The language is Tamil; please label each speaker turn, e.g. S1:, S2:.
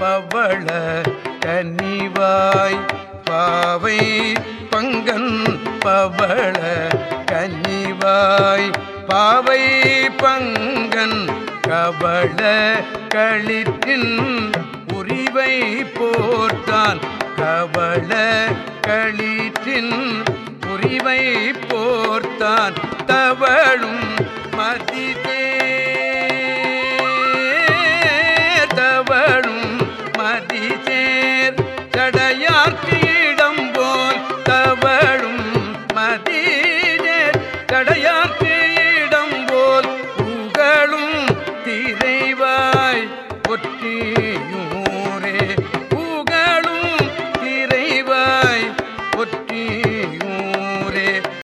S1: பவள கன்னிவாய் பாவை பங்கன் பவள கன்னிவாய் பாவை பங்கன் கபள களிற்றின் உரிவை போர்த்தான். கபள களிற்றின் உரிவை போர்த்தான். தவழும் மதித சேர் கடையார்க்கு இடம் போல் தவழும் மதியேர் கடையார்க்கு இடம் போல் புகழும் திரைவாய் ஒற்றி